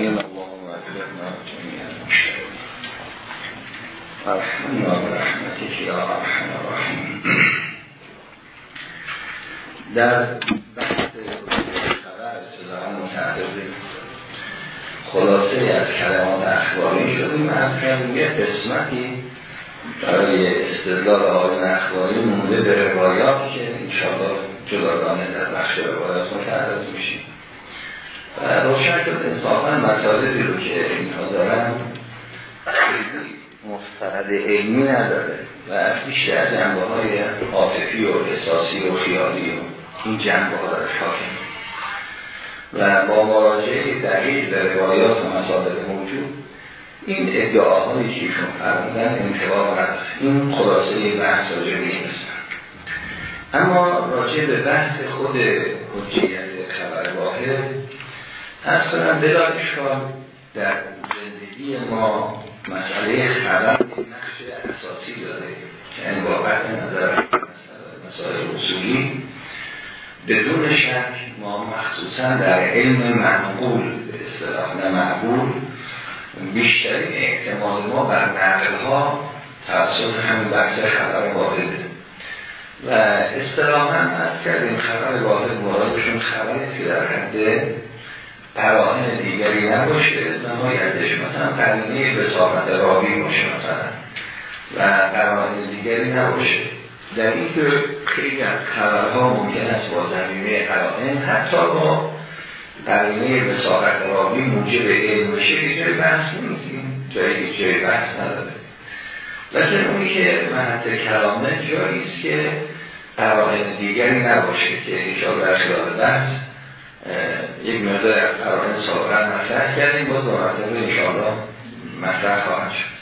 أعين اللهم أجلنا جميعا ارحمنا برحمتك یا ارحم در بحث خبر خلاصه از کلمات اخباری شدیم از کردیم یه قسمتی برای استدلال آقای اخباری مونده به روایات که انشاءالله جداگانه در بخش روایات متعرض میشیم. روشن شد. انصافا مطالبی رو که اینها دارن مستند علمی نداره و بیشتر جنبه های عاطفی و احساسی و خیالی و این جنبه ها داره. حاکم و با مراجعه دقیق به روایات و مصادر موجود این ادعاهایی که ایشون فرمودن انتباه هست این خلاصه بحث راجع به اما راجع به بحث خود حجیت خبر واحد از کنم بلا در زندگی ما مسئله خبر نقش اساسی داره. یعنی با نظر مسائل اصولی. بدون شک ما مخصوصا در علم منقول به اصطلاح معقول بیشترین اعتماد ما بر نقل ها توسط همین بحث خبر واحده. و اصطلاحا از کردیم خبر واحد مرادشون خبری که در حد قرائن دیگری نباشه. نمایدش مثلا قرینه بساقت راوی باشه مثلا. و قرائن دیگری نباشه. در این که خیلی از خبرها ممکن است با زمینه قرائن حتی با قرینه بساقت راوی موجب علم بشه که بحث نیستیم. جایی جای بحث نداره. لیکن اونی که محط کلامه جایی است که قرائن دیگری نباشه که اینجا در خلال بحث یک مقدار قرائن سابقا مطرح کردیم. باز با مرتبه انشاءالله مطرح خواهد شد.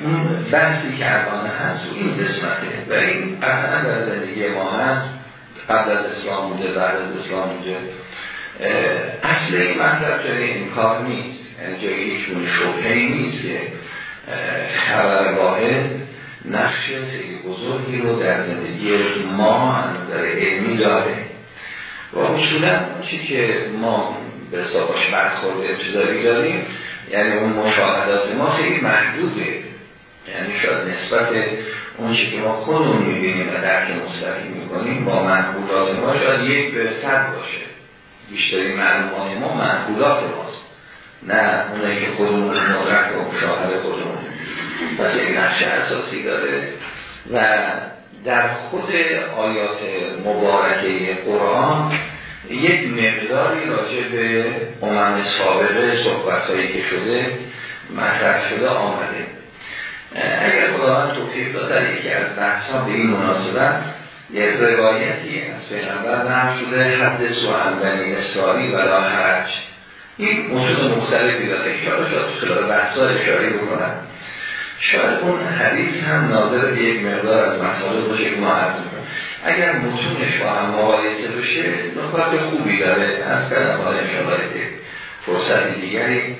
اون بحثی که الان هست و این قسمته و این قطعا در زندگی ما هست قبل از اسلام بوده بعد از اسلام بوده. اصل این مطلب جای این کار نیست. یعنی جای هیچ شبهه نیست که خبر واحد نقش خیلی بزرگی رو در زندگی ما از نظر علمی داره. و اصولا چی که ما به حسابش برخورد ابتدایی داریم یعنی اون مشاهدات ما خیلی محدوده. یعنی شاید نسبت اون چی که ما خودمون می‌بینیم و درک مستقیم می‌کنیم با منقولات ما شاید یک به صد باشه. بیشتری معلومات ما منقولات ماست. نه اونایی که خودمون مدرک و مشاهده خودمون. پس یک نقش اساسی داره و در خود آیات مبارکه قرآن یک مقداری راجع به امم سابقه صحبت هایی که شده مطرح شده آمده. اگر خداوند توفیق داد در یکی از بحث به این مناسبت یک روایتی از پیغمبر نقل شده حد سوال بنی اسرائیل ولا حرج. این موضوع مختلفی داره. اشاره شد خلال بحث ها اشاره بکنم. شاید اون حدیث هم ناظر به یک مقدار از مسائل باشه که ما عرض اگر متونش با هم مقایسه بشه نکات خوبی داره. از کردم حالا انشاءالله فرصت دیگری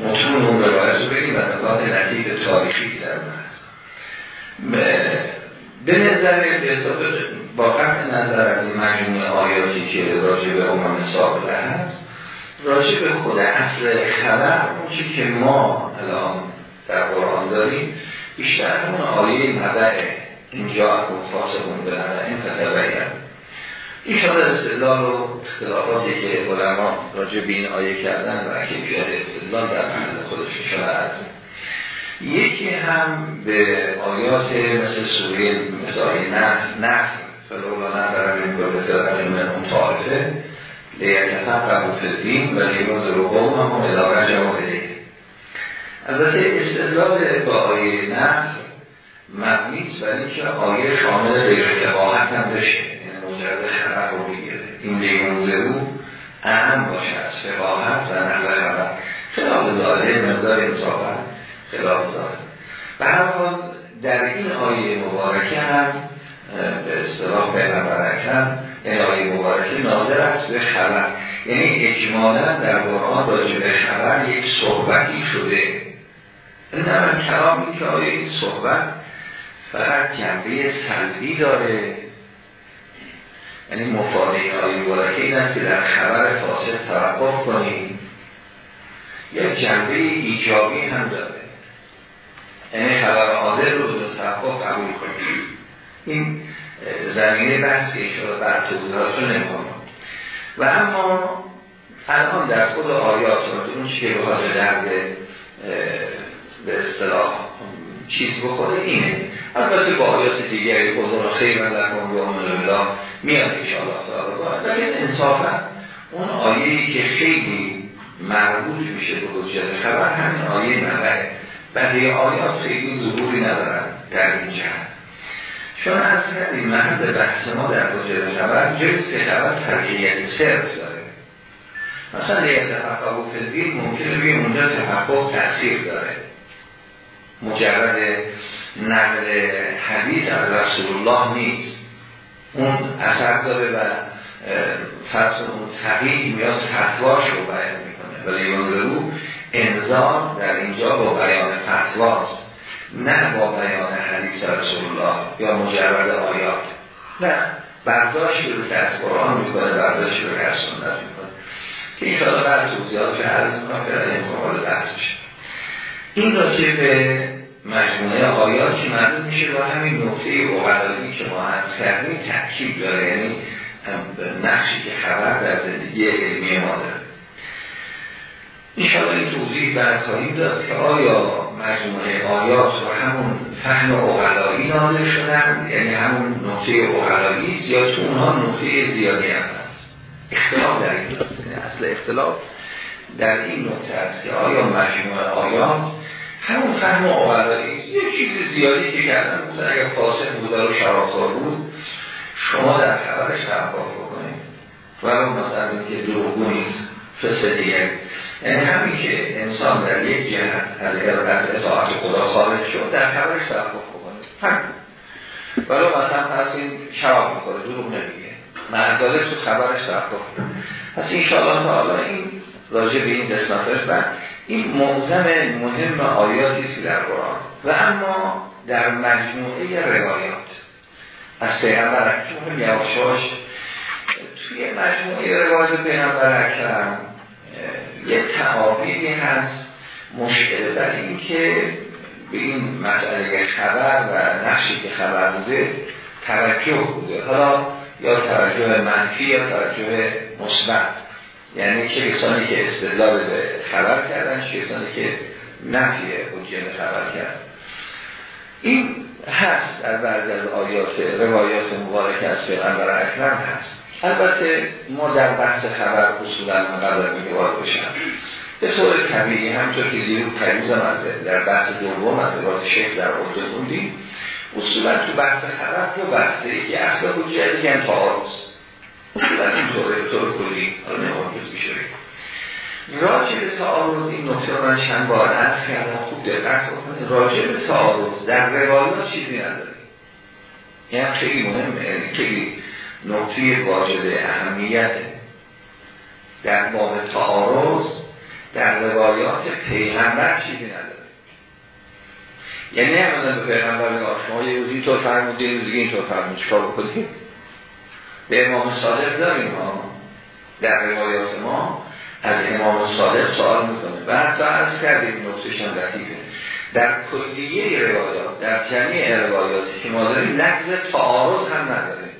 متون اون روایت رو بگیم و نکات نتیق تاریخی در به نظر با قطع نظر از این مجموعه آیاتی که راجع به امام سابقه هست راجع به خود اصل خبر اون که ما الان در قرآن داریم بیشتر اون آیه مدعه اینجا اون فاسقون بلنه این فتبعیم این شده استدلال و اختلافاتی که علما راجع به این آیه کردن و کیفیت استدلال در محل خودش شده یکی هم به آیات مثل سوره آیه نفت نفت فلولا نبرم این کل فرقه من اون طائفه لیتفقه فی الدین و لیمون رو قوم هم اداره جمع بده البته استدلال با آیه نفت مبنیست برای اینکه آیه شامل غیر فقاهت هم بشه. یعنی مجرد خبر رو بگیره این لیمون رو اهم باشه از فقاهت و نحوه خبر خلاف ظاهره مقدار انصافا خلاف ظاهره به هر حال در این آیه مبارکه هم به اصطلاح پیغمبر اکرم این آیه مبارکه ناظر است به خبر. یعنی اجمالا در قرآن راجع به خبر یک صحبتی شده. این هم کلامی که آیه این صحبت فقط جنبه سلبی داره. یعنی مفاده آیه مبارکه این است که در خبر فاسد توقف کنیم. یا جنبه ایجابی هم داره. یعنی خبر حاضر رو به تحقق قبول کنید این زمینه بحثی شده بر توضیحات رو نمی‌کنم و اما الان در خود آیات اون چی که بخواد درد به اصطلاح چیز بخوره اینه. البته با آیات دیگری بزرگ خیلی من در مورد الله میاد انشاءالله تعالی باید لیکن انصافا اون آیهی که خیلی مربوط میشه به حجت خبر همین آیه نبره بقیه آیات خیلی ظهوری ندارن در این جهت. چون از کردیم محل بحث ما در حجت خبر جنس که خبر ترکیت صرف داره. مثلا یه تحقق فدین ممکنه بگیم اونجا تحقق تاثیر داره. مجرد نقل حدیث از رسول الله نیست. اون اثر داره و فرض اون تقیید میاد فتواش رو بیان می‌کنه. ولی اون رو انظام در اینجا با بیان فتواست. نه با بیان حدیث رسول الله یا مجرد آیات. نه. برداشت رو که از قرآن می‌کنه برداشت رو که از سنت می‌کنه. که این شاید بعد توضیحات که عرض می‌کنم که این مقابل بحث این راجع به مجموعه آیات که مربوط میشه و همین نقطه اقلایی که ما از کردیم تحکیب داره. یعنی نقشی که خبر در زندگی علمی ما داره. این این توضیح بعد خواهیم داد که آیا مجموعه آیات و همون فهم اقلایی نازل شدن؟ یعنی همون نقطه اقلایی یا تو اونها نقطه زیادی هم هست؟ اختلاف در این اصل اختلاف در این نقطه است که آیا مجموعه آیات همون فهم اقلایی یه چیز زیادی که کردن مثلا اگر فاسق بوده و شرابخوار بود شما در خبرش تحقیق بکنید. ولو مثلا اینکه دروغگو نیست فسق دیگر یعنی همین که انسان در یک جهت از ارادت اطاعت خدا خارج شد در خبرش تحقیق بکنید. همین. ولو مثلا پس این شراب می‌کنه دروغ نمیگه. معداله تو خبرش تحقیق پس انشاءالله تعالی این راجع به این قسمتش و این معظم مهم آیاتی که در قرآن. و اما در مجموعه روایات. از پیغمبر اکرم یواشاش توی مجموعه روایات پیغمبر اکرم یه تعابیری هست. مشکل بر این که به این مسئله خبر و نقشی که خبر بوده توجه بوده. حالا یا توجه منفی یا توجه مثبت. یعنی چه کسانی که استدلال به خبر کردن چه کسانی که نفی حجیت خبر کردن این هست در بعض از آیات روایات مبارک از پیغمبر اکرم هست. البته ما در بحث خبر اصولا قبل می وارد بشم. به طور طبیعی همچون که زیرو پریزم از در بحث دوم از روایت شیخ در اردو خوندیم اصولا تو بحث خبر تو بحثه که اصلا حجیت دیگه تعارض اصولا این طوره به طور کلی حالا نمون میشه راجع به تعارض این نکته رو من چند بار عرض کردم. خوب دقت بکنید. راجع به تعارض در روایات چیزی نداره یعنی خیلی مهمه. یعنی خیلی نکته واجد اهمیت. در باب تعارض در روایات پیغمبر چیزی نداره یعنی نه به پیغمبر نگاه شما یه روزی تو فرمودی یه روزی اینطور فرمودی چکار بکنید به امام صادق داریم ها. در روایات ما از امام صادق سوال می‌کنه. بعد تا عرض کردیم نقطهشان لطیفه در کلیه روایات در جمعی روایاتی که ما داریم لفظ تعارض هم نداریم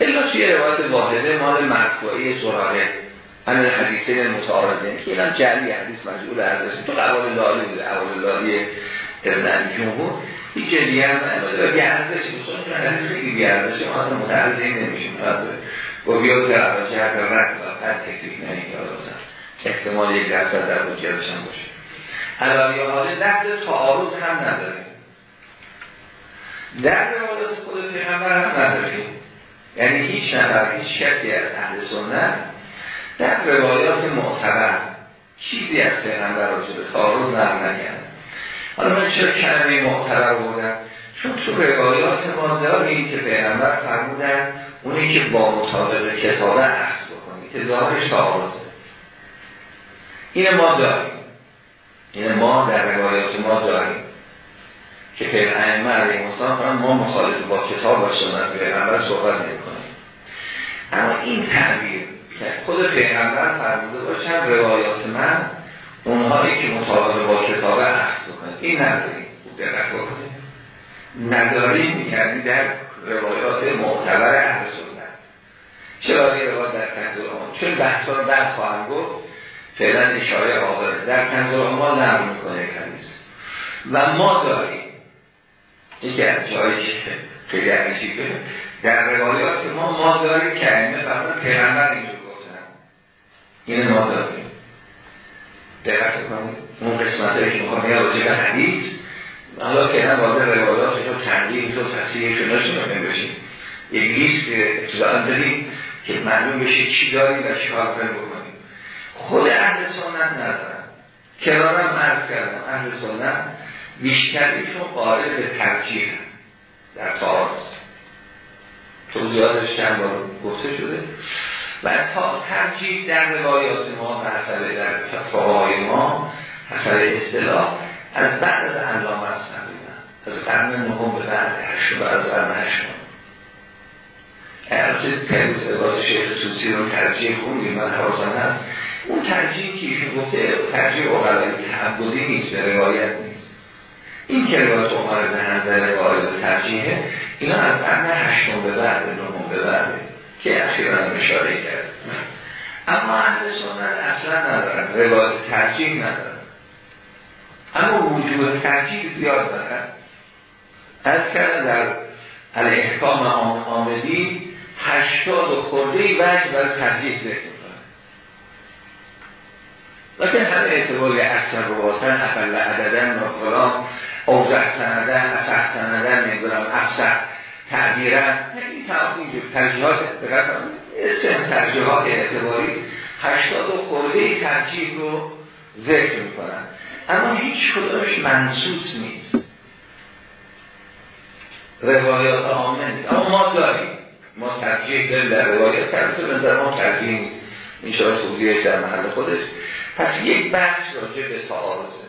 الا توی روایت واحده مال مرفوعی سراغه ان الحدیثه متعارضه. که اینا جلی حدیث مجبور عرضه تو قوال لالی بوده. قوال لالی ابن جمهور. هیچ جلی هم بیارزش می‌کنه حدیث خیلی بیارزش ما اصلا متعرض این نمیشیم و بیا که از جهت رد و تکلیف نمیدارزن احتمال یک درصد در حجیتش هم باشه. حالا یا حالا لفظ تعارض هم نداریم. در روایات خود پیغمبر هم نداریم. یعنی هیچ نفر هیچ کسی از اهل سنت در روایات معتبر چیزی از پیغمبر را شده تعارض نقل حالا من چرا کلمه معتبر بودم؟ چون تو روایات ما داریم که پیغمبر فرمودن اونی که با مطابق کتابه عرض بکنید که ظاهرش تعارضه این ما داریم. این ما در روایات ما داریم. که پیغمبر علیه السلام ما مخالف با کتاب و سنت پیغمبر صحبت نمی کنیم اما این تعبیر خود پیغمبر فرموده باشن روایات من اونهایی که مطابق با کتاب عهد بکنه. این نداریم دقت بکنه نداریم یعنی در روایات معتبر اهل سنت. چرا این روایات در کنزل چون بحثا بعد خواهم گفت. فعلا اشاره آورده در کنزل ما نرم می‌کنه کنیز و ما داریم. یکی از جایی که خیلی عجیبه در روایات ما ما داریم که ائمه فرمان پیغمبر اینجور گفتن. این ما داریم. دقت کنید اون قسمت که می‌خوام یا راجع به حدیث. حالا که هم واضح روایات رو تنقیه و تصحیح شده نشون بشیم. یک لیست ابتداء داریم که معلوم بشه چی داریم و چی کار بکنیم. خود اهل سنت ندارن. کنارم عرض کردم اهل سنت بیشتریشون قائل به ترجیح در تعارض. توضیحاتش چند بار گفته شده؟ و تا ترجیح در روایات ما در حسب در فقهای ما حسب اصطلاح از بعد از علامه است از قرن نهم به بعد هشت و از قرن هشت. البته پیروز عباد شیخ توسی رو ترجیح خوندیم من حواسم هست. اون ترجیح که ایشون گفته ترجیح اقلایی تعبدی نیست به روایت نیست. این که روایت عمر به نظر روایت ترجیحه اینا از قرن هشتم به بعد نهم به بعد. که اخیرا هم اشاره کرد. اما اهل سنت اصلا ندارن روایت ترجیح ندارن. اما وجود ترجیح زیاد دارن. از کرده در الاحکام آمدی هشتاد و خورده ای وجه برای ترجیح ذکر لیکن همه اعتباری اکثر رو واسن افل عددن و فلان اوزع سندن اصح سندن نمی‌دونم افسح تعبیرن این تمام اینجور ترجیحات اسم ترجیحات اعتباری. هشتاد و خورده ترجیح رو ذکر می‌کنن. اما هیچ کدامش منصوص نیست. روایات آمن اما ما داریم. ما ترجیح داریم در روایات. کرده نظر ما ترجیح نیست. این توضیحش در محل خودش. پس یک بحث راجع به تعارضه.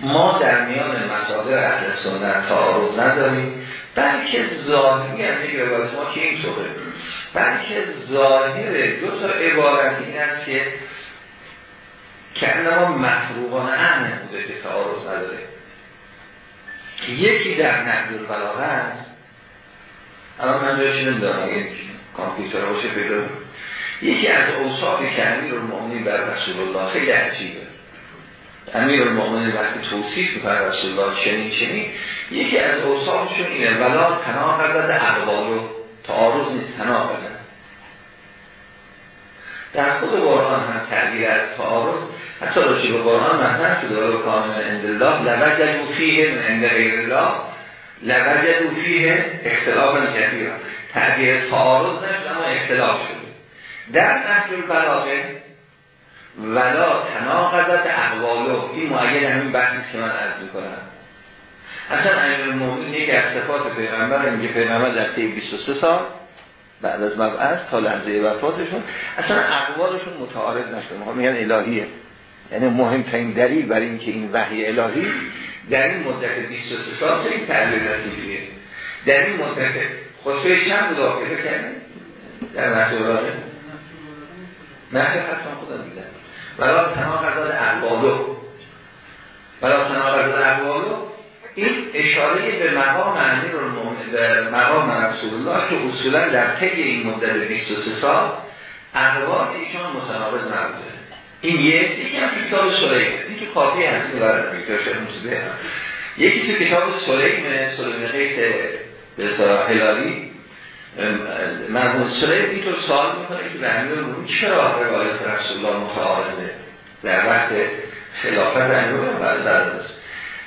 ما در میان مصادر اهل سنت تعارض نداریم. بلکه ظاهری هم یک روایت ما که این طوره بلکه ظاهر دو تا عبارت این است که که انما مفروغان امن بوده که تعارض نداره. یکی در نقل البلاغه است. الان من جایش نمیدارم یک کامپیوتر باشه پیدا یکی از اوصاف که امیر المؤمنین بر رسول الله خیلی عجیبه. امیر المؤمنین وقتی توصیف می‌کنه رسول الله چنین چنین. یکی از اوصافشون اینه ولا تناقضت اقوال و تعارض نیست تناقضت در خود قرآن هم تعبیر از تعارض حتی راشی به قرآن مطرح شده و کامل عند الله لوجد فیه من عند الله لوجد فیه اختلاف کثیر تعبیر تعارض نشد اما اختلاف شده. در نحل البلاغه ولا تناقضت اقوالو این معید همین بحثی که من عرض می‌کنم. اصلا امیر المؤمنین یک از صفات پیغمبر میگه پیغمبر در طی 23 سال بعد از مبعث تا لحظه وفاتشون. اصلا اقوالشون متعارض نشده. میگن الهیه. یعنی مهمترین دلیل برای اینکه این وحی الهی در این مدت 23 سال خیلی تعبیر لطیفیه در این مدت خطبه چند بود آقای کردن در نحو الهی نحو حسن خدا دیدن ولا تناقضات اقوالو. ولا تناقضات اقوالو. این اشاره به مقام امیر مقام رسول الله که اصولا در طی این مدت 23 سال اقوال ایشان متناقض نبوده. این یک یکی هم کتاب سلیم این که کافی هست. که برای دکتر موسیقی یکی تو کتاب سلیم سلیم قیس به هلالی. مرمون سلیم اینطور سوال می‌کنه که به امیر چرا روایت رسول الله متعارضه؟ در وقت خلافت امیر بعد بعد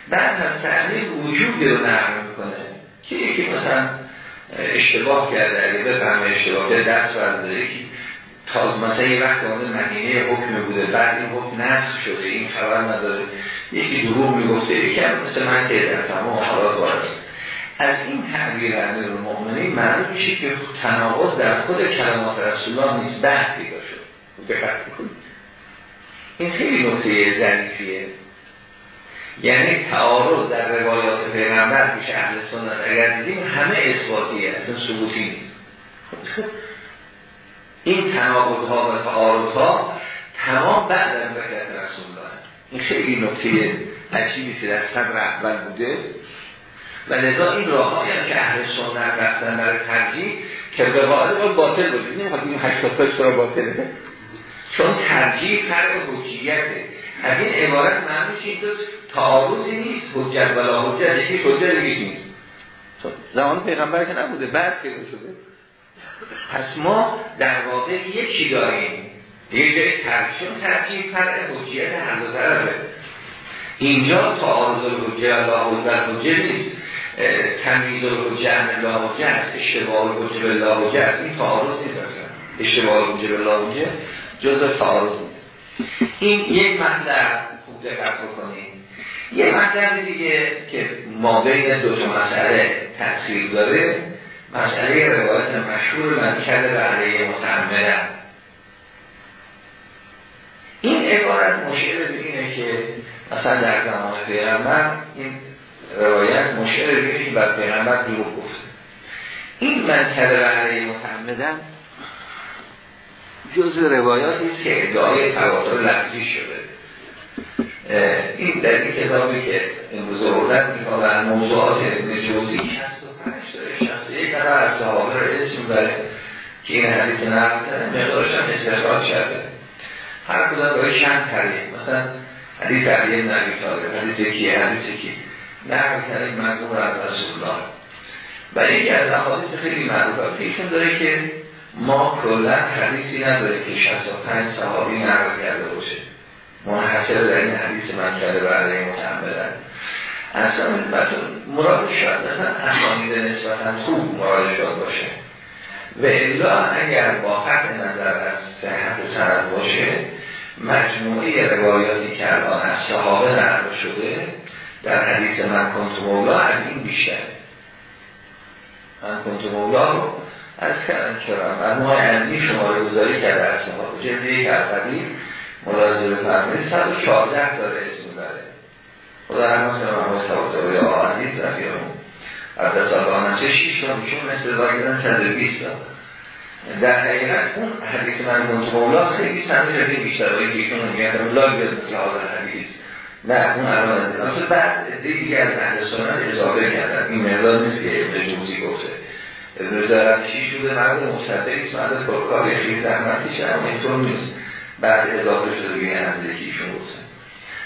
بعد از تعمیر وجود رو نقل می‌کنه که یکی مثلا اشتباه کرده اگه بفهمه اشتباه کرده دست برده یکی تاز مثلا یه وقت آمده مدینه حکم بوده بعد این حکم نصف شده این خبر نداره. یکی دروغ می‌گفته. یکی هم مثل من که در تمام حالات وارد از این تعبیر امیر المؤمنین معلوم میشه که تناقض در خود کلمات رسول الله نیست بحث پیدا شد. این خیلی نکته ظریفیه یعنی تعارض در روایات پیغمبر پیش اهل سنت. اگر دیدیم همه اثباتیه اصلا ثبوتی این تناقض و تعارض ها تمام بعد از رسول الله این خیلی نکته عجیبی که در صدر اول بوده. و لذا این راه هم که اهل سنت رفتن برای ترجیح که به قاعده باطل بود این بگیم 80 را باطله؟ چون ترجیح فرق حجیته. از این عبارت معنیش این دو تعارضی نیست حجت ولا حجت یکی حجت دیگه نیست. زمان پیغمبر که نبوده بعد که شده. پس ما در واقع یکی داریم؟ دیگه ترجیح. ترجیح فرق حجیت هر دو طرفه. اینجا تعارض الحجه و حجت حجه نیست. تمیز الحجه ان لا حجه است اشتباه الحجه به لا حجه است. این تعارض نیست اشتباه الحجه به لا حجه جز تعارض نیست. این یک مطلب خوب دقت بکنید. یه مطلب دیگه که ما بین دو تا مسئله تاثیر داره مسئله روایت مشهور من کرده علیه متعمدن این عبارت به اینه که مثلا در زمان پیغمبر این روایت مشعر که بر پیغمبر دروغ گفته. این من کرده به علیه متعمدن جزء روایاتی که ادعای تواتر لفظی شده. این در این کتابی که امروز آوردن می‌کنن موضوعات ابن جوزی 65 داره 61 نفر از صحابه بره که این حدیث نقل کرده مقدارش هم استخراج شده هر کدام برای چند طریق مثلا حدیث علی بن ابی طالب حدیث کیه حدیث کی نقل کرده مردم از رسول الله و یکی از احادیث خیلی معروفه. ایشون داره که ما کلا حدیثی نداره که 65 صحابی نقل کرده باشه. منحصر در این حدیث من کرده و علیه متعمدن اصلا مراد شاید اصلا اسانید نسبتا خوب مراد شاد باشه. و الا اگر با حق نظر از صحت سند باشه مجموعه روایاتی که الان از صحابه نقل شده در حدیث من کنت مولا از این بیشتر. من کنت مولا رو از کردم چرا؟ مجموعه علمی شماره گذاری کرده از صحابه جلده یک قدیم ملاحظه بفرمایید 114 داره اسم بره خدا رحمت کنه محمد تواتر یا عزیز رفیقمون عبدالله الله چه 6 تا میشون مثل راگیدن 120 تا. در حقیقت اون حدیث من منتقولا خیلی سنده جدید بیشتر هایی که ایشون میگن لاگ بیاد مثل حاضر حدیث. نه اون الان اصلا بعد دیگه از اهل سنت اضافه کردن. این مقدار نیست که ابن جوزی گفته ابن چی شده مرد مصدقی اسم عدد پرکار خیلی زحمتی شد اما اینطور نیست. بعد اضافه شده دیگه نزدیکی یکیشون گفتن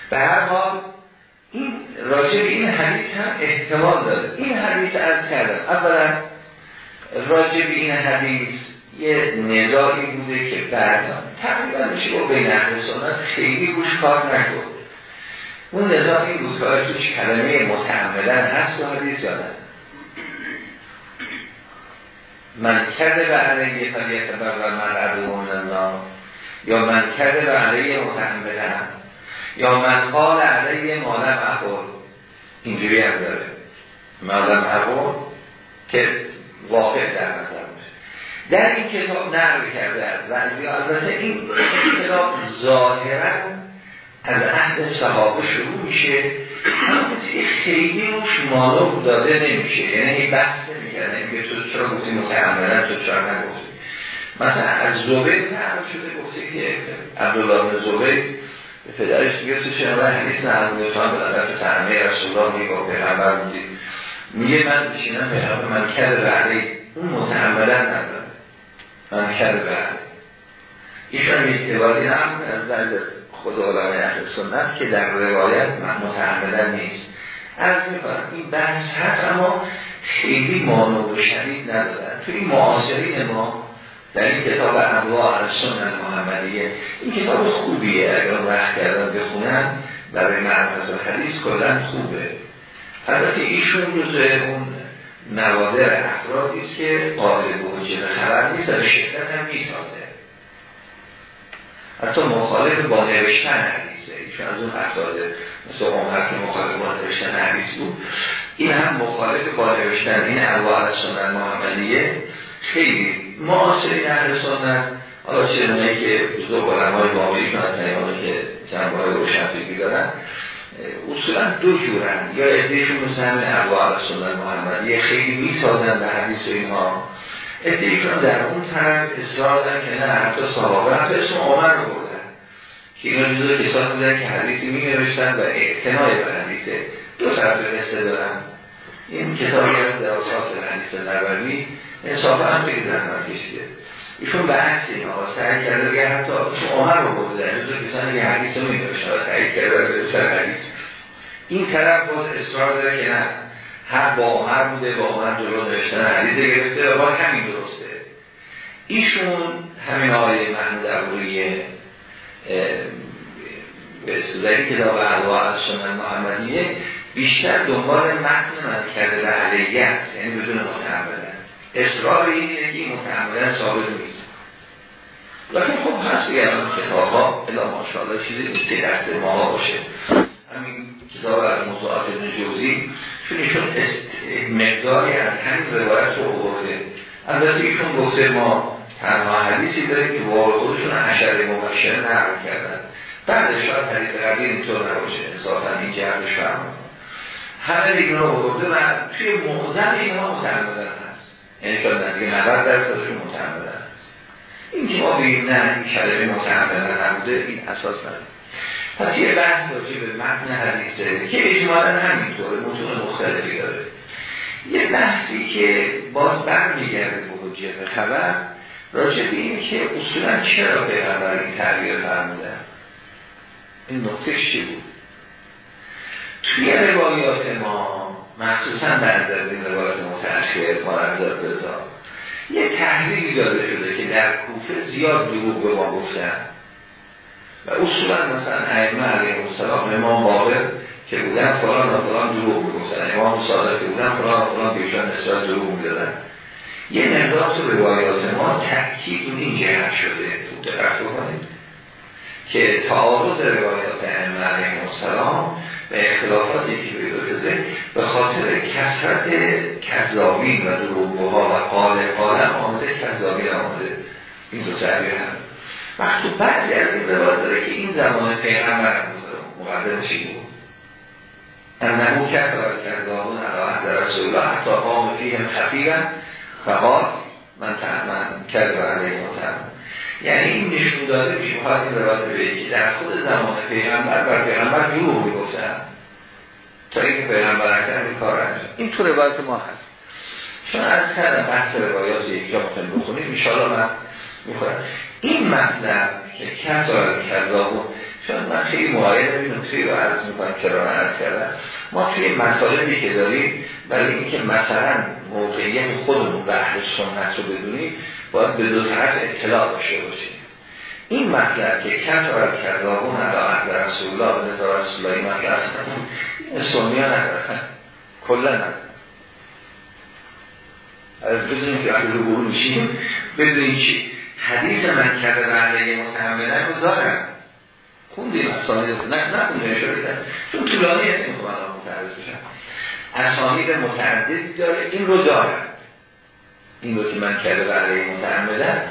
به هر حال این راجع به این حدیث هم احتمال داره. این حدیث از کردم. اولا راجع به این حدیث یه نزاعی بوده که بعد تقریبا میشه با بین اهل خیلی روش کار نشد اون نزاع این که توش کلمه متعمدن هست و حدیث یادن من کرده به علیه فلیت بر من عدو من نام یا من کرده به علیه متحملن یا من قال علیه مالم اخور اینجوری هم داره. مالم اخور که واقع در نظر در این کتاب نقل کرده و البته این کتاب ظاهرا از عهد صحابه شروع میشه. اما خیلی روش مالوب داده نمیشه. یعنی بحث نمی‌کنه نمیگه تو چرا گفتی متحملن تو چرا نگفتی؟ مثلا از زبیر نقل شده گفته که عبدالله بن زبیر به پدرش دیگه تو شنوه حدیث نقل می‌تونم به طرف تعمیه رسول الله میگه پیغمبر بودید میگه من بشینم پیغمبر من کرده بعدی اون متحملا نداره. من کرده بعدی ایشان اعتباری هم از نظر خود علمای اهل سنت که در روایت متحملا نیست. از می‌کنم این بحث هست اما خیلی مانو و شدید ندارن. توی معاصرین ما در این کتاب انواع سنن محمدیه این کتاب خوبیه. اگر وقت کردن بخونن برای معرفت و حدیث کلن خوبه. البته ایشون جزء اون نوادر افرادی است که قابل به خبر نیست و شدت هم میتازه. حتی مخالف با نوشتن حدیثه ایشون از اون افراد مثل عمر که مخالف با نوشتن حدیث بود. این هم مخالف با نوشتن. این انواع سنن محمدیه. خیلی معاصرین اهل سنت. حالا چه نمایی که دو علمای واقعی هستن که جنبه های روشنفکری دارن اصولا دو جورن. یا ادهشون مثل همین ارواح سنت محمدی خیلی می‌سازن به حدیث و اینها. ادهیشون در اون طرف اصرار دارن که نه حتی صحابه حتی اسم عمر رو بردن. که اینا جزو کسان بودن که حدیثی می نوشتن و اعتنای به حدیثه دو طرف قصه دارن. این کتابی از دراسات حدیث نبوی. انصافا هم خیلی زحمت کشیده. ایشون بحث این آقا سعی کرده که حتی اسم عمر رو برده جزو کسانی که حدیث رو می نوشتن و تایید کرده به حدیث. این طرف باز اصرار داره که نه. هر با عمر بوده با عمر جلو نوشتن حدیث گرفته و همین درسته. ایشون همین آقای محمود عبوری به استوداری کتاب احوا از سنن محمدیه بیشتر دنبال متن من کرده به علیت یعنی بدون متعمدن. اصرار اینه که متعمدن ثابت نیست. لیکن خب هست دیگر کتاب ها الا ماشاءالله چیزی که دست ما باشه. همین کتاب از موضوعات نجوزی ایشون مقداری از همین روایت رو برده البته ایشون گفته ما تنها حدیثی داریم که واقع خودشون عشر مبشر نقل کردن. بعد شاید حدیث قبلی اینطور نباشه. انصافا این جهتش فرمون همه دیگه رو برده و توی موزن این ها متعمدن هست. یعنی شاید دیگه 90 درصدشون متعمدن هست. این که ما بگیم نه این کلمه متعمدن نبوده این اساس نداره. پس یه بحث راجع به متن حدیثه که اجمالا همینطوره متون مختلفی داره. یه بحثی که باز برمیگرده به حجیت خبر راجع به اینه که اصولا چرا پیغمبر این تغییر فرمودن؟ این نقطه چی بود؟ توی روایات ما مخصوصا در این روایات متأخر مرزاد رضا یه تحلیلی داده شده که در کوفه زیاد دروغ به ما گفتن. و اصولا مثلا ائمه علیه السلام امام باقر که بودن فلان و فلان دروغ می‌گفتن امام صادق که بودن فلان و فلان بیشان نسبت دروغ می‌دادن. یه مقدار تو روایات ما تحکیب این جهت شده تو دقت بکنید که تعارض روایات ائمه علیه السلام و اختلافاتی که پیدا شده به خاطر کسرت کذابین و دروغها و قال قال آمده کذابین آمده. این دو تعبیر هم. وقتی بعضی از این روایت داره که این زمان پیغمبر مقدم چی بود؟ انهو کرد و کردامون علاقه در رسول الله حتی قام فیهم خفیرن فقط من تعمل کرد و علیه متعمل یعنی این نشون داده میشه بخواد این روایت به که در خود زمان پیغمبر بر پیغمبر دروغ می‌گفتن. تا اینکه پیغمبر اکرم این کار انجام این تو روایت ما هست. چون از کردم بحث روایات یک جا مختلف بخونیم انشاءالله من می‌خورم این مطلب که کس آرد کذابون چون من خیلی معاید این نکته رو عرض می‌کنم کرا عرض کردم ما توی مطالبی که داریم برای اینکه مثلا موقعیت خودمون و اهل سنت رو بدونیم باید به دو طرف اطلاع داشته باشیم. این مطلب که کس آرد کذابون علا در رسول الله و نظر رسول الله این مطلب سنی ها ندارن کلا ندارن از بدونیم که اهل رو میشیم بدونیم چی. حدیث من کرده به علیه متحملن رو دارن. خوندیم اسانید نه نه خونده اشاره کرد چون طولانی هست این خواهد متعرض بشن اسانید متعدد داره. این رو دارن. این رو که من کرده به علیه متحملن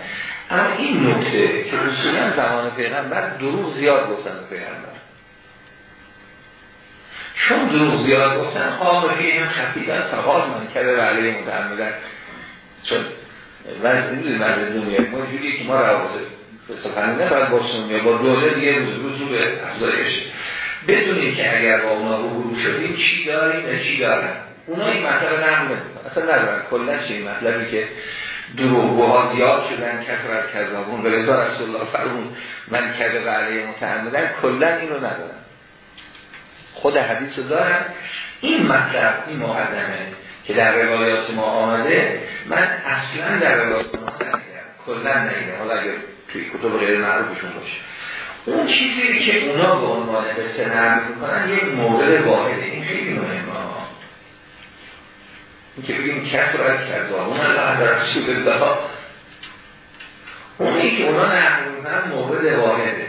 اما این نکته که اصولا زمان پیغمبر دروغ زیاد گفتن به پیغمبر. چون دروغ زیاد گفتن خواه فیهم خفیدن فقاط من کرده به علیه متحملن چون وضع نمی‌دونیم از دنیا ما جوریه که ما روابط سخنی نباید با سنیا با دوله دیگه روز روز رو به افزایش. بدونیم که اگر با اونا رو شدیم چی داریم و چی دارن. اونا این مطلب نمونه. اصلا ندارن کلا چی مطلبی که دروغگوها زیاد شدن کفر کذابون ولی رسول الله فرمون من و علیه متعمدن. کلا اینو ندارن. خود حدیث رو دارن. این مطلب این مقدمه که در روایات ما آمده من اصلا در روایات ما کلا نیده حالا اگر توی کتب غیر معروفشون باشه. اون چیزی که اونا به عنوان قصه نرمی می‌کنن یک مورد واحده این خیلی مهمه. این که بگیم کفرت کرد اون الله در رسول الله. اونی که اونا نرمی می‌کنن مورد واحده.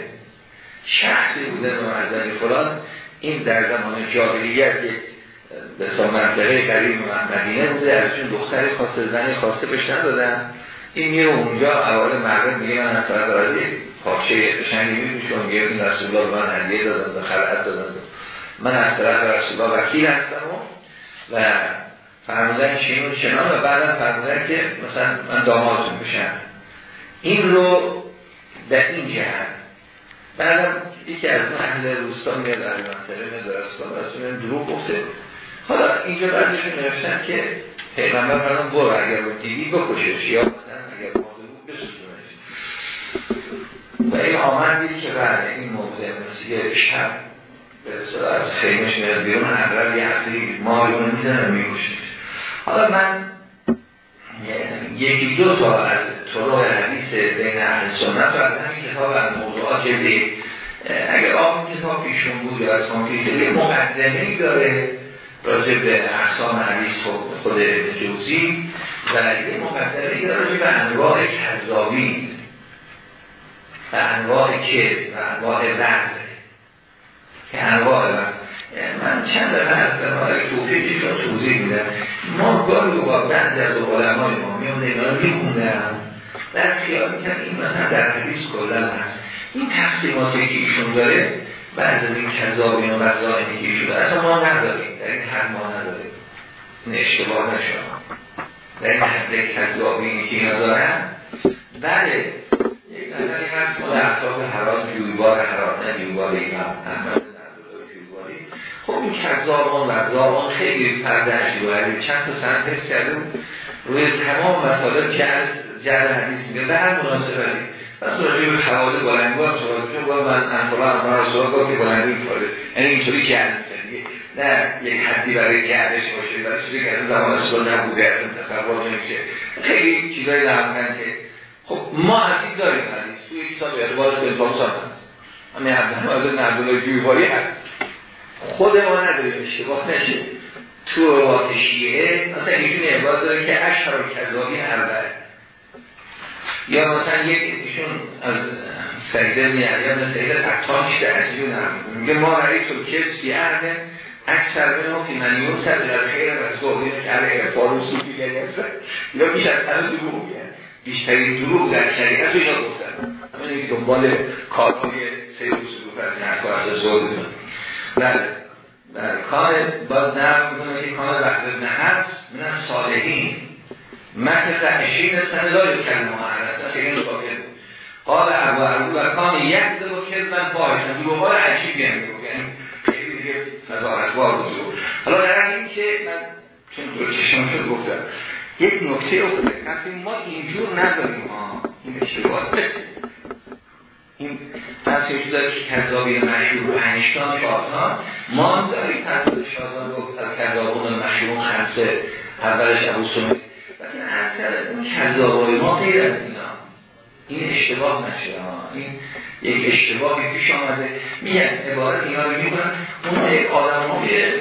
شخصی بوده نمازنی فلان. این در زمان جاهلیت یک به منطقه قریب مدینه بوده ازشون دختری خواسته زنی خواسته بهش ندادن. این میره اونجا اول مردم میگه من از طرف راضی. پاچه قشنگی میپوشم میگه این رسول الله من هدیه دادم به خلعت دادم من از طرف رسول الله وکیل هستم و فرمودن چین و چنان و بعدم فرمودن که مثلا من دامادتون بشم. این رو در این جهت. بعدم یکی از اهل روستا میاد از مسئله ندارستان از دروغ گفته. حالا اینجا بعدشون نوشتن که پیغمبر فرمان برو اگر با دیدی بکشش. یا مثلا اگر مورد بود بسوزونش. و این آمد دید که بعد این موضع که شب به از خیمش میاد بیرون اول یه هفته ما رو می‌زنن میگوشید حالا من یکی دو تا از طرق حدیث بین اهل سنت از همین کتاب از موضوعات جدی اگر آن کتاب پیشون بود یا از یه مقدمه داره راجع به احسان حدیث خود جوزی. و یه مقدمه داره به انواع کذابی. و انواع کذب و انواع وزن که انواع وزن من چند دفعه از دفعه توفیقی را توضیح میدم ما گاهی با بعد از علمای ما میام اینا رو میخوندم در خیال می‌کنم این مثلا در حدیث کلن هست این تقسیماتی که ایشون داره بعد از این کذابین و وزائنی داره اصلا ما نداریم. در این حد ما نداریم. این اشتباه نشون. در این حد کذابینی که اینا دارن بله. یک نظری هست ما در اطراف حرات جویبار حرات نه جویبار اینا خب این کذابان و زابان خیلی پرده عجیب چند تا سنت حفظ کرده روی تمام مطالب که از جر حدیث میگه. به هر مناسبتی. پس راجعه به حواله بلندگاه صحبت چون با من انفلا امرا صحبت گفت که بلندگی فاره یعنی اینطوری جهل نه یک حدی برای جهلش باشه برای چیزی که از زمان رسول نبوده از تصور نمیشه. خیلی چیزایی نمونن که خب ما حدیث داریم حدیث توی کتاب ارباز به انفاق هست. همین عبدالله جویباری هست. خود ما نداریم اشتباه نشه. تو روات شیعه مثلا ایشون عباد داره که اشهر کذابی هر یا مثلا یک ایشون از سیده میعیم مثل سیده تکتانش در عجیب میگه ما رئیس و کس عهد اکثر به ما که منیون سر در خیر کرده ارفار و صوفی یا بیش از دروغ بیشترین دروغ در شریعت اینا گفتن. همین دنبال کارهای سیر سلوک از نرکو از زود بله. بله. کار باز نرم می‌کنه که کار وقت ابن حفظ من صالحین مکت اشین سنه کلمه خیلی نقابل بود قال ابو عبو و کان یک دو پایشن دو بار عجیبی هم میگو یعنی خیلی دیگه فضارتبار بود حالا در این که من چون دور چشم شد گفتم یک نکته افتاده. ما اینجور نداریم. ها این اشتباه این تصویر داره که کذابی مشهور پنجتان شازان ما هم داریم تصویر شازان رو کذابون مشهور خمسه. اولش ابو لیکن اکثر اون کذابای ما غیر از اینا. این اشتباه نشه. این یک اشتباهی پیش آمده. میگن عبارت اینا رو می‌کنن اون یک آدم های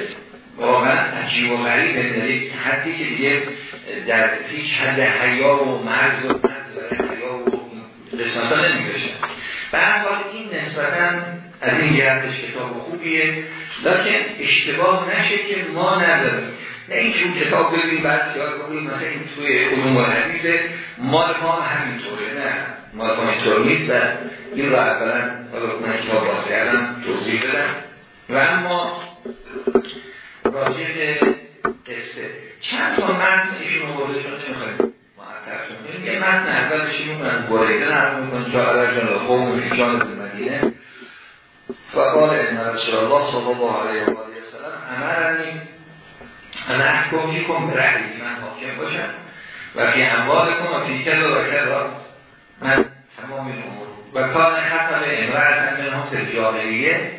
واقعا عجیب و غریب در یک حدی که دیگه در هیچ حد حیا و مرز و حیا و نمیگشن به حال این نسبتا از این جهتش کتاب خوبیه. لیکن اشتباه نشه که ما نداریم. نه این چون کتاب ببینیم بعد خیال کنیم مثلا این توی علوم و حدیث مال ما همینطوره نه؟ مال ما اینطور نیست و این رو اولا من کتاب باز کردم توضیح بدم. و اما راجع به قصه. چند تا متن ایشون آورده چون نمی‌خوایم یه متن اولش از بریده نرم می‌کنه جا جان قوم فی جانب مدینه. فقال ان رسول الله صلی الله علیه و و سلم امرنی انا احکم به رأی من حاکم باشم. و فی اموال کن و فی کل و کل من تمام این امور. و کان ختم امرأت من هم تجاهلیه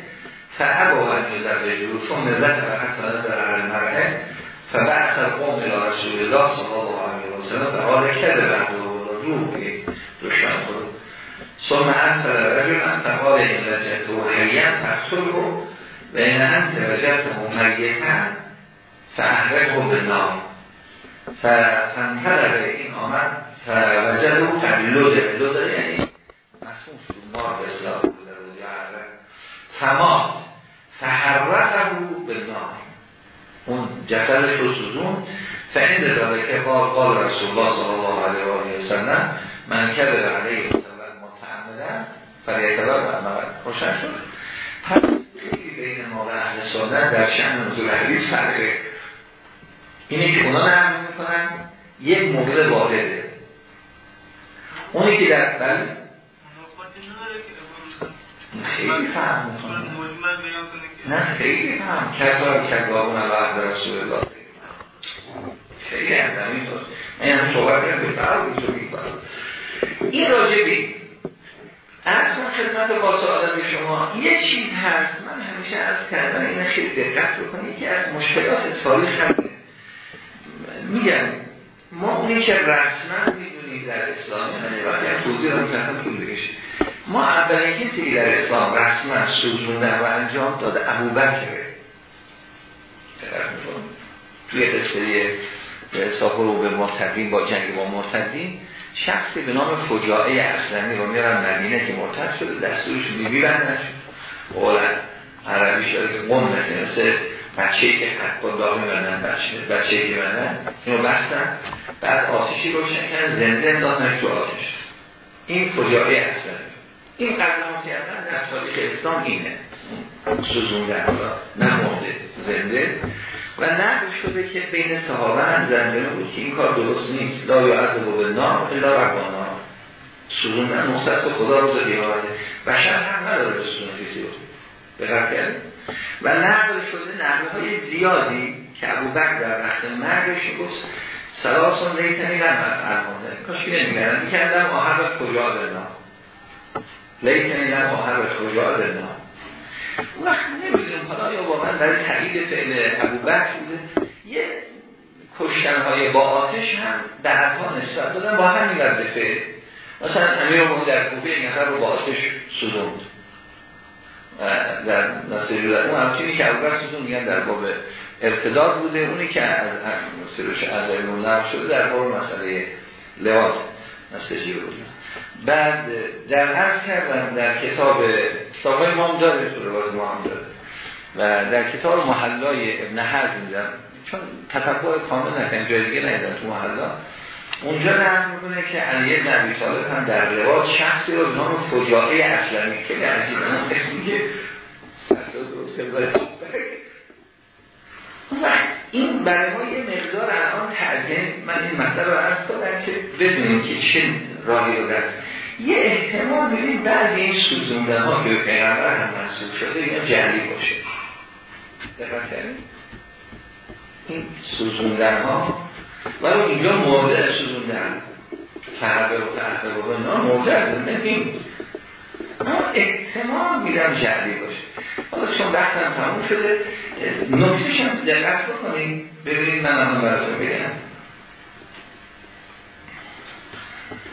فعب و جلو چون نزد و حتی نظر علی المرأه. فبعث القوم الى رسول الله صلی الله علیه و سلم. فقال و رو به دشمن خود. ثم ارسل رجلا فقال این رجعت و حیم فقتله و این انت رجعته میتا فهرقه به نام فانطلق این آمد فوجد او فلوده لوده یعنی مسئول شد مار به اصلاح بوده رو یا تمام. فحرقه به نام اون جسدش رو سوزون. فعند داره که قال قال رسول الله صلی الله علیه و آله و سلم من کده به علیه متعمدن فلیتبر عمل روشن شد پس بین ما و اهل سنت در شأن نزول حدیث فرقه. اینه که اونا نرم می‌کنن یک موقع واحده. اونی که در بله؟ خیلی فهم نه خیلی فهم. کتار کتابون در رسول الله خیلی هم زمین توست من هم صحبت کنم به فرق این راجع بید از اون خدمت واسه آدم شما. یه چیز هست. من همیشه از کردن این خیلی دقت بکنید که از مشکلات تاریخ هم میگم ما اونی که رسما می‌دونیم در اسلام یعنی توضیح رو می‌تونم طول بکشید ما اولین کسی در اسلام رسما سوزوندن و انجام داده ابو بکره توی قصه سافر رو به مرتدین با جنگ با مرتدین شخصی به نام فجاعه اسلمی رو میرن مدینه که مرتد شده دستورش میبیرن قولا عربی شده قم مثل بچه که حتی داغ میبندن بچه بچه که بندن اینو بستن بعد آتشی روشن کردن زنده انداختن تو آتش. این فجاعه اسلمی این قدر کردن در تاریخ اسلام اینه. سوزوندن نه مرده زنده. و نقل شده که بین صحابه هم زنجانه بود که این کار درست نیست. لا به نام الا ربانا. سوزوندن مختص خدا روز قیامته بشر هم نداره به سوزون کسی به و نقل شده نقل های زیادی که ابو بک در وقت مرگش گفت سلاسون لیتنی لم ارمانه کاش که نمیگرن کردم آهر کجا دنا لیتنی لم آهر کجا دنا اون وقت نمی‌دونم حالا یا واقعا برای تایید فعل ابو بکر بوده یه کشتنهای با آتش هم در حرفا نسبت دادن با همین وظیفه مثلا امیر در کوفه نفر رو با آتش سوزوند. در نصیری در اون همچینی که سوزوند میگن در باب ارتداد بوده. اونی که از سروش از علم شده در باب مسئله لوات مسئله بوده بعد در عرض کردم در کتاب کتاب های ما هم داره روایت ما هم داره. و در کتاب محلای ابن حزم چون تفکر کامل نکنه جای دیگه نیدن تو محلا. اونجا نرم می‌کنه که علی ابن عبی طالب هم در روایت شخصی رو نام فجاعه اصلانی که عجیب میگه. این برای ما یه مقدار الان ترجم من این مطلب رو عرض دادم که بدونیم که چه راهی رو دست یه احتمال ببین بعضی این سوزوندن ها که پیغمبر هم منصوب شده اینا جلی باشه. دقت این سوزوندن ها ولی اینجا موضع سوزوندن فرقه و فرقه و اینا موضع نمیم اما احتمال میرم جلی باشه. حالا چون بحثم تموم شده نکتش هم دقت بکنیم ببینید من هم براتون بگم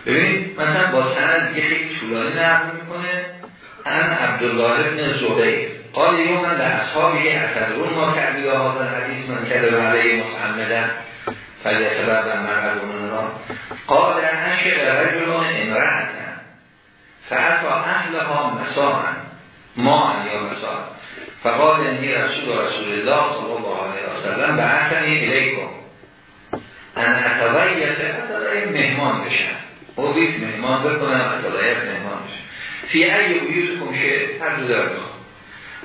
ببینید مثلا با سند یه خیلی طولانی نقل می‌کنه. ان عبدالله ابن زبیر قال یوم من در اصحابی اعتدرون ما کردی حاضر حدیث من کرده و علیه محمدن فلیتبر و را قال نشق رجلون امرأتن فعطا اهلها مساعن ما یا مساعن فقال انی رسول رسول الله صلی الله علیه وسلم بعثنی الیکم ان اتویت مهمان بشن حدیث مهمان بکنم لایق مهمان بشه فی ای بیوت کنشه هر دو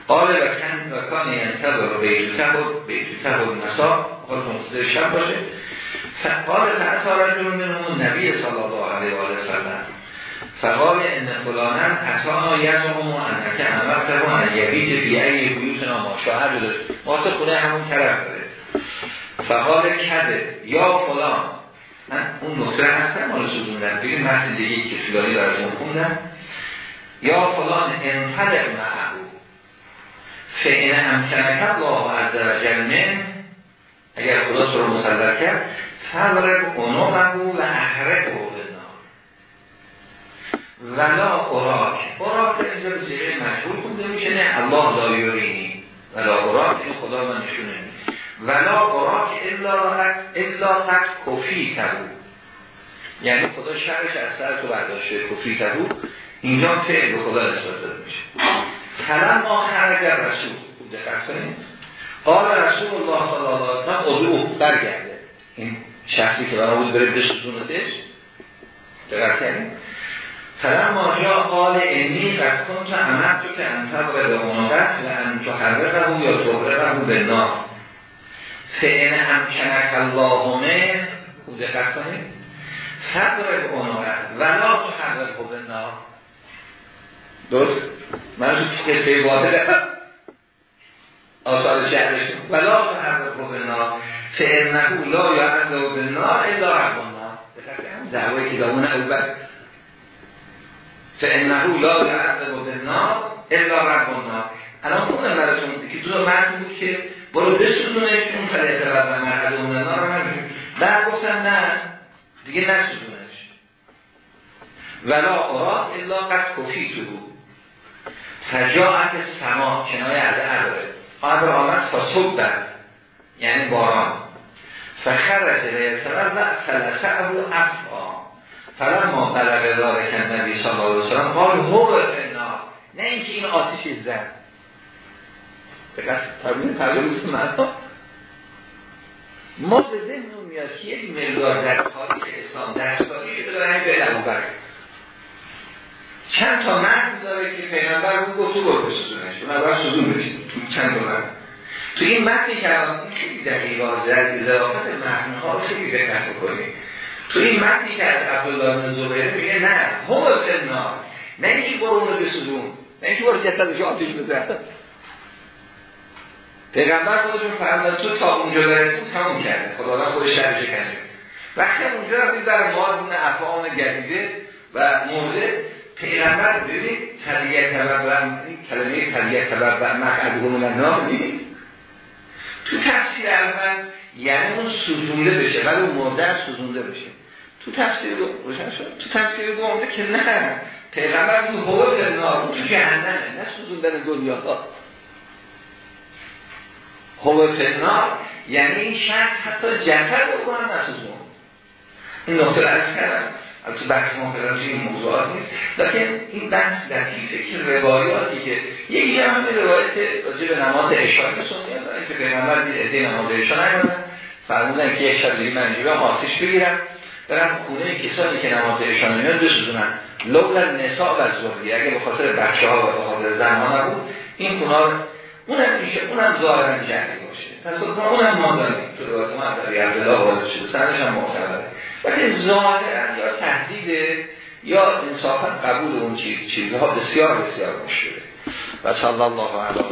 قال و کن و کان ینتبه رو بیتوته بود بیتوته بود مسا حال مصدر شب باشه. فقال فعطا رجل منهم نبی صلی الله علیه و سلم. فقال ان فلانن اتانا یزمو انکه امرته و ان یبیت فی ای بیوتنا ما شاهد داشت واسه خونه همون طرف داره. فقال کده یا فلان. من اون نکته هستم مال سوزوندن بگیم متن دیگه که فلانی براتون خوندم. یا فلان انطلق معه. فعن امکنک الله وجل من اگر خدا تو رو مسلط کرد فورق اونو و احرق او ولا قراک قراک اینجا به سیغه مجبور کنده میشه نه الله لا یورینی ولا قراک این خدا من نشونه ولا قراک الا قد کفی تبو یعنی خدا شرش از سر تو برداشته کفی تبو اینجا فعل به خدا نسبت داده میشه. کلم ما خرج رسول. خوب دقت قال رسول الله صلی الله علیه وسلم ادعو برگرده. این شخصی که برای بود بره بسوزونتش دقت کنید. ما جا قال انی قد کنت عمد تو که انتر به دمانت و انتو حرقه یا تغرقه به نار فعن امکنک اللهمه خوب دقت کنید. صبر به ولا تو حضرت خوب نار درست؟ من تو قصه باطل آثار ولا تو حضرت خوب نار فعنه لا یا به نار الا رب النار دعوی که دامون اول فعنه لا به نار الا رب النار الان خوندم براتون که دو مرد بود که برو بسودونه اون اعتبار و مرد اون رو بعد گفتن نه دیگه نسودونش ولا اراد الا قد کفی تو بود فجاعت سما کنای از عبره عبر آمد فصب بد یعنی باران. فخرج لیتبر و فلسه ابو افعا فلا ما قلب داره کن نبی صلی الله علیه وسلم قال هو فنار. نه اینکه این آتیشی زد. دقیق تبلیغ تبلیغ ما به ذهن میاد که یک مقدار در تاریخ اسلام شده برای همین به چند تا مرد داره که پیغمبر رو گفت برو بسوزونش اون اول سوزون بشید تو چند تا مرد؟ تو این متنی که الان خیلی دقیق در ظرافت متنها رو خیلی دقت بکنید تو این متنی که از عبدالله بن زبیر میگه نه هم سنا نه اینکه برو اون رو بسوزون نه اینکه برو جسدش آتش بزن. پیغمبر خودشون فرمودن تو تا اونجا برسید تموم کرده. خدا خودش شرش کرده. وقتی اونجا رفتید در مارون افعان گدیده و مرده پیغمبر ببینید تلیه تبر کلمه تلیه تبر و مقعدون نام نیست. تو تفسیر اول یعنی اون سوزونده بشه ولی اون مرده سوزونده بشه. تو تفسیر روشن شد؟ تو تفسیر دو که نه. پیغمبر تو حوض نار تو جهنمه. نه سوزوندن دنیا ها حوض نار. یعنی این شخص حتی جسد بکنن نسوزون این نقطه رو عرض کردم. تو بحث ما این موضوعات نیست. لیکن این بحث در که روایاتی که یکی هم روایت راجع به نماز اشاره سنیه که پیغمبر دید نماز اشاره نگردن فرمودن که یک شب دیگه من آتش بگیرم برم خونه کسانی که نماز اشاره میاد بسوزونن. لولا نساء و زهری اگه به خاطر بچه ها و به خاطر زنها نبود این خونه اونم میشه اونم ظاهرا جنگی باشه. پس اونم ما داریم تو روایت ما از عبدالله وارد شده. سندش هم معتبره. ولی ظاهرا یا تهدید یا انصافا قبول اون چیز چیزها بسیار بسیار مشکله. و صلی الله علیه